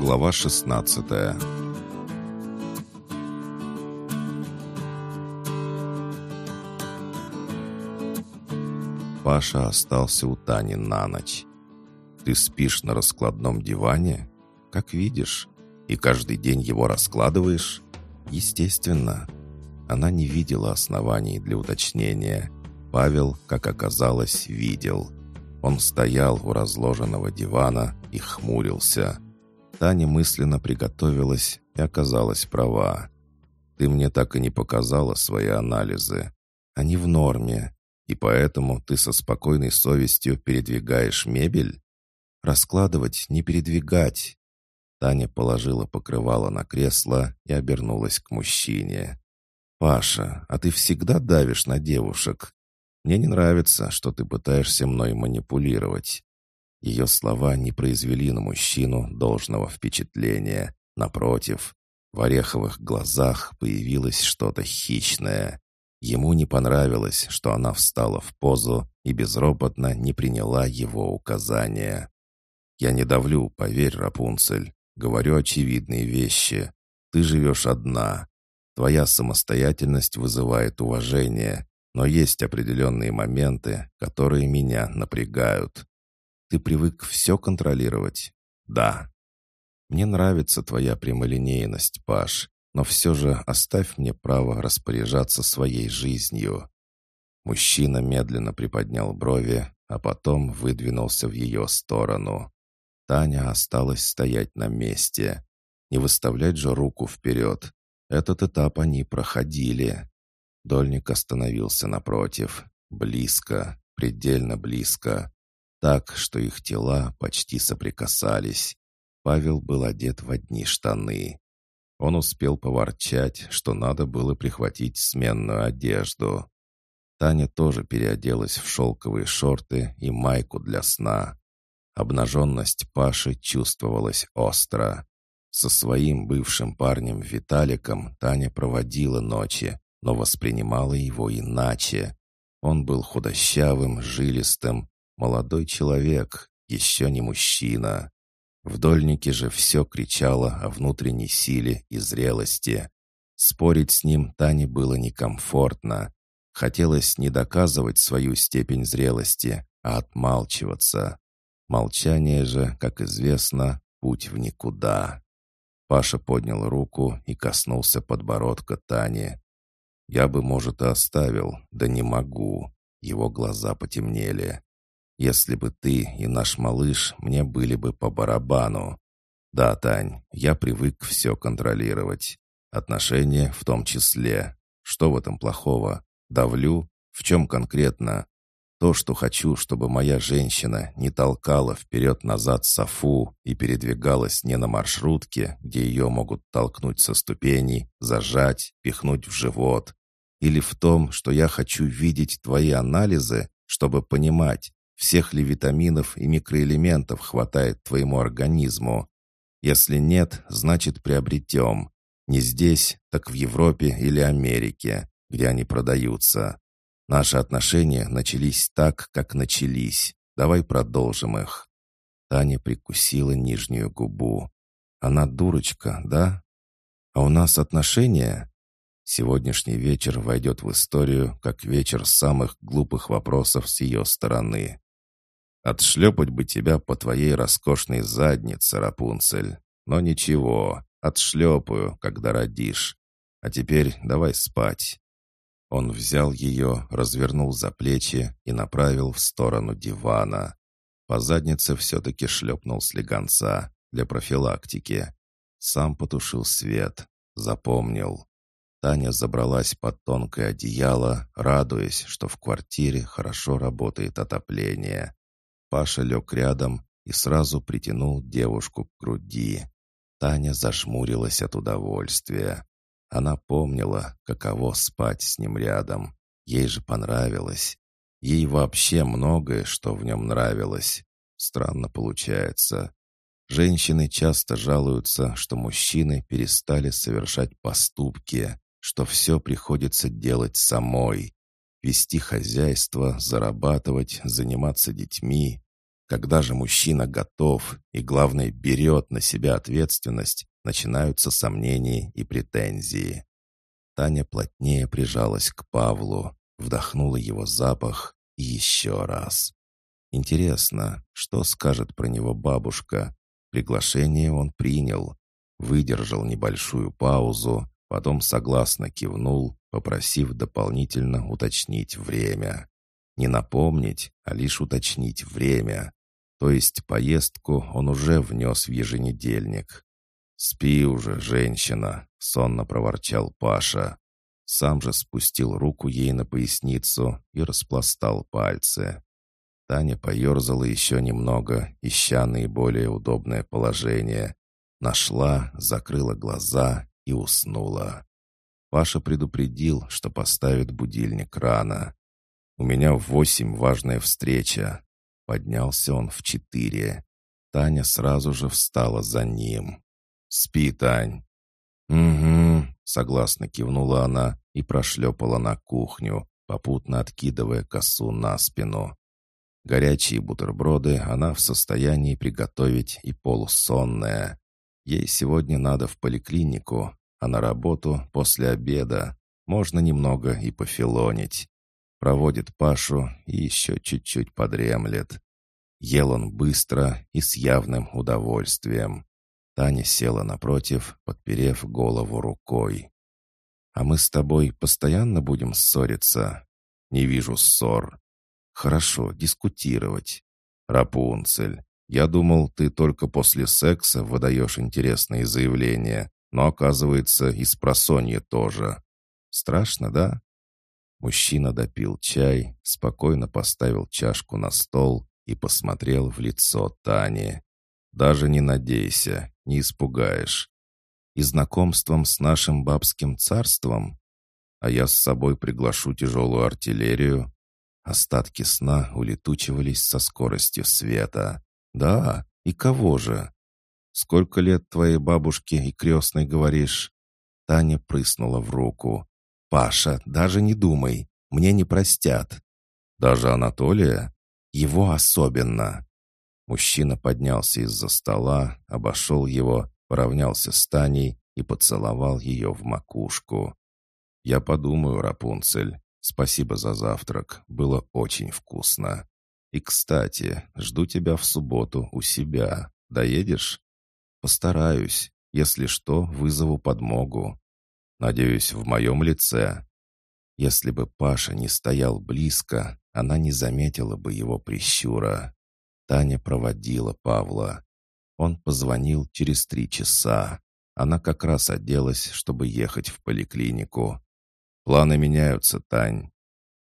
Глава 16 Паша остался у Тани на ночь. «Ты спишь на раскладном диване? Как видишь. И каждый день его раскладываешь?» «Естественно». Она не видела оснований для уточнения. Павел, как оказалось, видел. Он стоял у разложенного дивана и хмурился. Таня мысленно приготовилась и оказалась права. «Ты мне так и не показала свои анализы. Они в норме. И поэтому ты со спокойной совестью передвигаешь мебель? Раскладывать, не передвигать. Таня положила покрывало на кресло и обернулась к мужчине. «Паша, а ты всегда давишь на девушек. Мне не нравится, что ты пытаешься мной манипулировать». Ее слова не произвели на мужчину должного впечатления. Напротив, в ореховых глазах появилось что-то хищное. Ему не понравилось, что она встала в позу и безропотно не приняла его указания. «Я не давлю, поверь, Рапунцель. Говорю очевидные вещи. Ты живешь одна. Твоя самостоятельность вызывает уважение, но есть определенные моменты, которые меня напрягают. Ты привык все контролировать? Да. Мне нравится твоя прямолинейность, Паш но все же оставь мне право распоряжаться своей жизнью». Мужчина медленно приподнял брови, а потом выдвинулся в ее сторону. Таня осталась стоять на месте. Не выставлять же руку вперед. Этот этап они проходили. Дольник остановился напротив. Близко, предельно близко. Так, что их тела почти соприкасались. Павел был одет в одни штаны. Он успел поворчать, что надо было прихватить сменную одежду. Таня тоже переоделась в шелковые шорты и майку для сна. Обнаженность Паши чувствовалась остро. Со своим бывшим парнем Виталиком Таня проводила ночи, но воспринимала его иначе. Он был худощавым, жилистым, молодой человек, еще не мужчина. В дольнике же все кричало о внутренней силе и зрелости. Спорить с ним Тане было некомфортно. Хотелось не доказывать свою степень зрелости, а отмалчиваться. Молчание же, как известно, путь в никуда. Паша поднял руку и коснулся подбородка Тани. «Я бы, может, и оставил, да не могу». Его глаза потемнели. Если бы ты и наш малыш мне были бы по барабану. Да, Тань, я привык все контролировать. Отношения в том числе. Что в этом плохого? Давлю? В чем конкретно? То, что хочу, чтобы моя женщина не толкала вперед-назад Софу и передвигалась не на маршрутке, где ее могут толкнуть со ступеней, зажать, пихнуть в живот. Или в том, что я хочу видеть твои анализы, чтобы понимать, всех ли витаминов и микроэлементов хватает твоему организму? Если нет, значит приобретем. Не здесь, так в Европе или Америке, где они продаются. Наши отношения начались так, как начались. Давай продолжим их». Таня прикусила нижнюю губу. «Она дурочка, да? А у нас отношения?» Сегодняшний вечер войдет в историю как вечер самых глупых вопросов с ее стороны. Отшлепать бы тебя по твоей роскошной заднице, Рапунцель. Но ничего, отшлепаю, когда родишь. А теперь давай спать». Он взял ее, развернул за плечи и направил в сторону дивана. По заднице все-таки шлепнул слегонца для профилактики. Сам потушил свет, запомнил. Таня забралась под тонкое одеяло, радуясь, что в квартире хорошо работает отопление. Паша лег рядом и сразу притянул девушку к груди. Таня зажмурилась от удовольствия. Она помнила, каково спать с ним рядом. Ей же понравилось. Ей вообще многое, что в нем нравилось. Странно получается. Женщины часто жалуются, что мужчины перестали совершать поступки, что все приходится делать самой. Вести хозяйство, зарабатывать, заниматься детьми. Когда же мужчина готов и, главное, берет на себя ответственность, начинаются сомнения и претензии. Таня плотнее прижалась к Павлу, вдохнула его запах и еще раз. Интересно, что скажет про него бабушка? Приглашение он принял, выдержал небольшую паузу, потом согласно кивнул, попросив дополнительно уточнить время. Не напомнить, а лишь уточнить время. То есть поездку он уже внес в еженедельник. «Спи уже, женщина!» — сонно проворчал Паша. Сам же спустил руку ей на поясницу и распластал пальцы. Таня поерзала еще немного, ища наиболее удобное положение. Нашла, закрыла глаза и уснула. Паша предупредил, что поставит будильник рано. «У меня в восемь важная встреча». Поднялся он в четыре. Таня сразу же встала за ним. «Спи, Тань». «Угу», — согласно кивнула она и прошлепала на кухню, попутно откидывая косу на спину. Горячие бутерброды она в состоянии приготовить и полусонная. Ей сегодня надо в поликлинику, а на работу после обеда можно немного и пофилонить. Проводит Пашу и еще чуть-чуть подремлет. Ел он быстро и с явным удовольствием. Таня села напротив, подперев голову рукой. «А мы с тобой постоянно будем ссориться?» «Не вижу ссор. Хорошо, дискутировать. Рапунцель, я думал, ты только после секса выдаешь интересные заявления, но, оказывается, и с просонья тоже. Страшно, да? Мужчина допил чай, спокойно поставил чашку на стол и посмотрел в лицо Тани. «Даже не надейся, не испугаешь. И знакомством с нашим бабским царством? А я с собой приглашу тяжелую артиллерию, Остатки сна улетучивались со скоростью света. «Да, и кого же?» «Сколько лет твоей бабушке и крестной говоришь?» Таня прыснула в руку. «Паша, даже не думай, мне не простят». «Даже Анатолия?» «Его особенно». Мужчина поднялся из-за стола, обошел его, поравнялся с Таней и поцеловал ее в макушку. «Я подумаю, Рапунцель. Спасибо за завтрак. Было очень вкусно. И, кстати, жду тебя в субботу у себя. Доедешь? Постараюсь. Если что, вызову подмогу. Надеюсь, в моем лице. Если бы Паша не стоял близко, она не заметила бы его прищура. Таня проводила Павла. Он позвонил через три часа. Она как раз оделась, чтобы ехать в поликлинику. Планы меняются, Тань».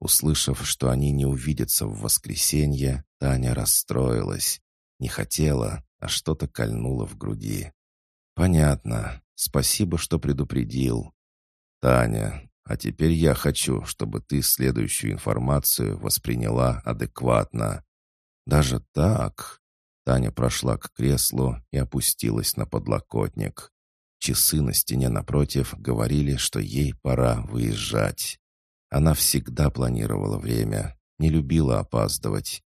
Услышав, что они не увидятся в воскресенье, Таня расстроилась. Не хотела, а что-то кольнуло в груди. «Понятно. Спасибо, что предупредил». «Таня, а теперь я хочу, чтобы ты следующую информацию восприняла адекватно». «Даже так?» Таня прошла к креслу и опустилась на подлокотник. Часы на стене напротив говорили, что ей пора выезжать. Она всегда планировала время, не любила опаздывать.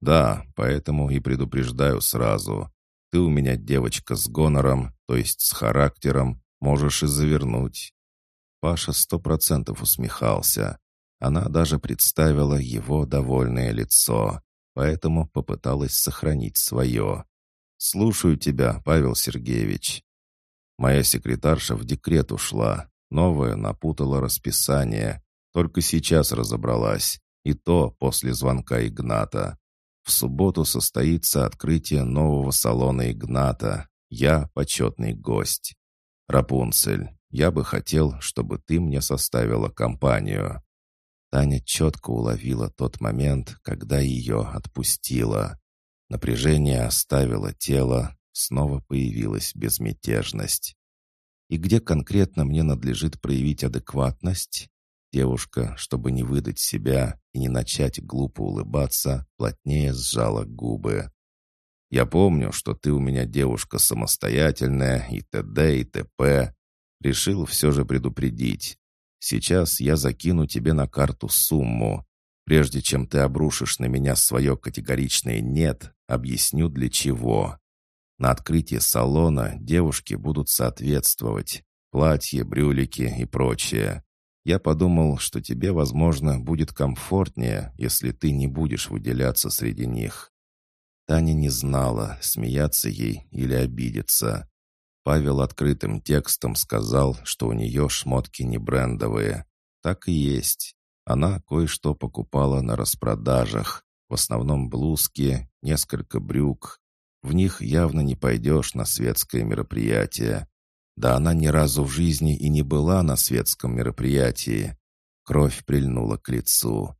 «Да, поэтому и предупреждаю сразу. Ты у меня девочка с гонором, то есть с характером, можешь и завернуть». Паша сто процентов усмехался. Она даже представила его довольное лицо, поэтому попыталась сохранить свое. «Слушаю тебя, Павел Сергеевич». Моя секретарша в декрет ушла. Новая напутала расписание. Только сейчас разобралась. И то после звонка Игната. В субботу состоится открытие нового салона Игната. Я почетный гость. Рапунцель, я бы хотел, чтобы ты мне составила компанию. Таня четко уловила тот момент, когда ее отпустила. Напряжение оставило тело, снова появилась безмятежность. И где конкретно мне надлежит проявить адекватность? Девушка, чтобы не выдать себя и не начать глупо улыбаться, плотнее сжала губы. «Я помню, что ты у меня девушка самостоятельная и т.д. и т.п. Решил все же предупредить. Сейчас я закину тебе на карту сумму. Прежде чем ты обрушишь на меня свое категоричное «нет», Объясню для чего. На открытии салона девушки будут соответствовать. Платье, брюлики и прочее. Я подумал, что тебе, возможно, будет комфортнее, если ты не будешь выделяться среди них. Таня не знала, смеяться ей или обидеться. Павел открытым текстом сказал, что у нее шмотки не брендовые. Так и есть. Она кое-что покупала на распродажах. В основном блузки, несколько брюк. В них явно не пойдешь на светское мероприятие. Да она ни разу в жизни и не была на светском мероприятии. Кровь прильнула к лицу.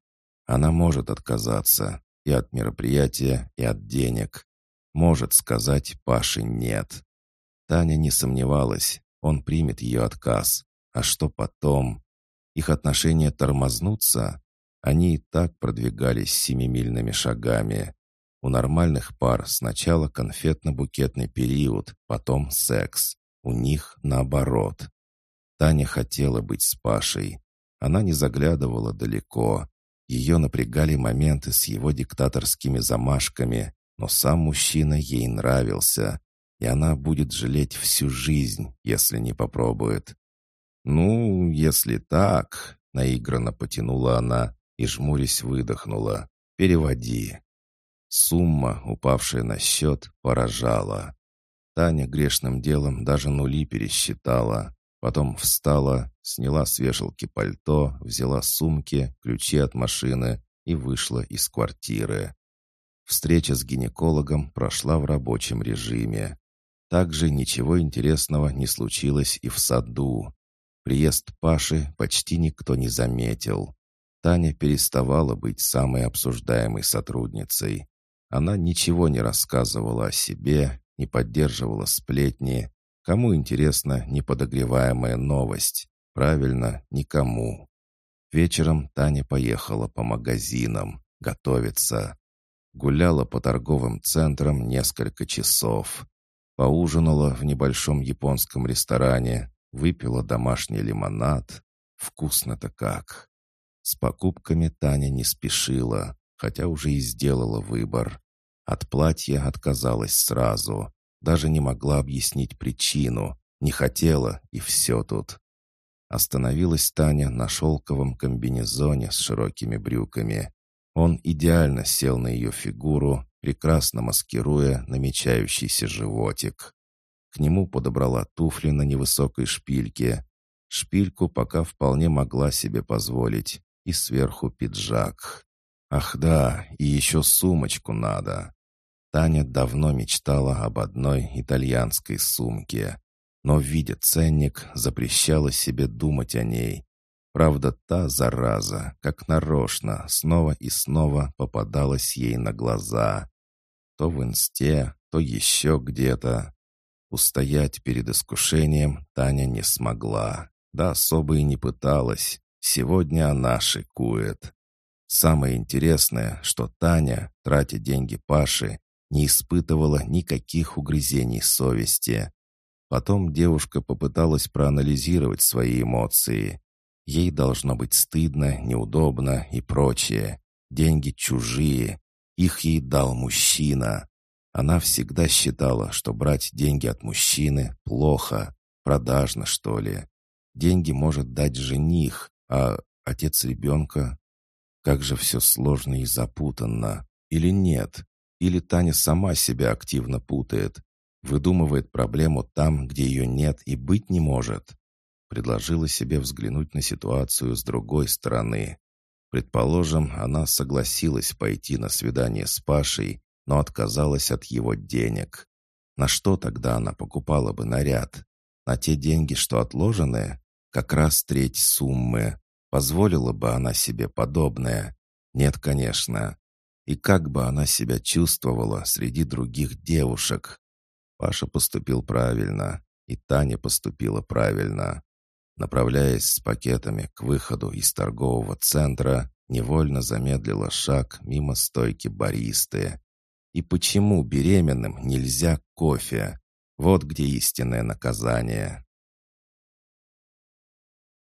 Она может отказаться и от мероприятия, и от денег. Может сказать Паше «нет». Таня не сомневалась, он примет ее отказ. А что потом? Их отношения тормознутся? Они и так продвигались семимильными шагами. У нормальных пар сначала конфетно-букетный период, потом секс. У них наоборот. Таня хотела быть с Пашей. Она не заглядывала далеко. Ее напрягали моменты с его диктаторскими замашками, но сам мужчина ей нравился и она будет жалеть всю жизнь, если не попробует. «Ну, если так...» — наигранно потянула она и, жмурясь, выдохнула. «Переводи». Сумма, упавшая на счет, поражала. Таня грешным делом даже нули пересчитала. Потом встала, сняла с вешалки пальто, взяла сумки, ключи от машины и вышла из квартиры. Встреча с гинекологом прошла в рабочем режиме. Также ничего интересного не случилось и в саду. Приезд Паши почти никто не заметил. Таня переставала быть самой обсуждаемой сотрудницей. Она ничего не рассказывала о себе, не поддерживала сплетни. Кому интересна неподогреваемая новость? Правильно, никому. Вечером Таня поехала по магазинам, готовиться. Гуляла по торговым центрам несколько часов. Поужинала в небольшом японском ресторане, выпила домашний лимонад. Вкусно-то как. С покупками Таня не спешила, хотя уже и сделала выбор. От платья отказалась сразу. Даже не могла объяснить причину. Не хотела, и все тут. Остановилась Таня на шелковом комбинезоне с широкими брюками. Он идеально сел на ее фигуру, прекрасно маскируя намечающийся животик. К нему подобрала туфли на невысокой шпильке. Шпильку пока вполне могла себе позволить. И сверху пиджак. Ах да, и еще сумочку надо. Таня давно мечтала об одной итальянской сумке. Но, видя ценник, запрещала себе думать о ней. Правда, та зараза, как нарочно, снова и снова попадалась ей на глаза. То в инсте, то еще где-то. Устоять перед искушением Таня не смогла. Да особо и не пыталась. Сегодня она шикует. Самое интересное, что Таня, тратя деньги Паши, не испытывала никаких угрызений совести. Потом девушка попыталась проанализировать свои эмоции. Ей должно быть стыдно, неудобно и прочее. Деньги чужие. Их ей дал мужчина. Она всегда считала, что брать деньги от мужчины плохо, продажно, что ли. Деньги может дать жених, а отец ребенка... Как же все сложно и запутанно. Или нет? Или Таня сама себя активно путает, выдумывает проблему там, где ее нет и быть не может предложила себе взглянуть на ситуацию с другой стороны. Предположим, она согласилась пойти на свидание с Пашей, но отказалась от его денег. На что тогда она покупала бы наряд? На те деньги, что отложены? Как раз треть суммы. Позволила бы она себе подобное? Нет, конечно. И как бы она себя чувствовала среди других девушек? Паша поступил правильно, и Таня поступила правильно. Направляясь с пакетами к выходу из торгового центра, невольно замедлила шаг мимо стойки баристы. И почему беременным нельзя кофе? Вот где истинное наказание.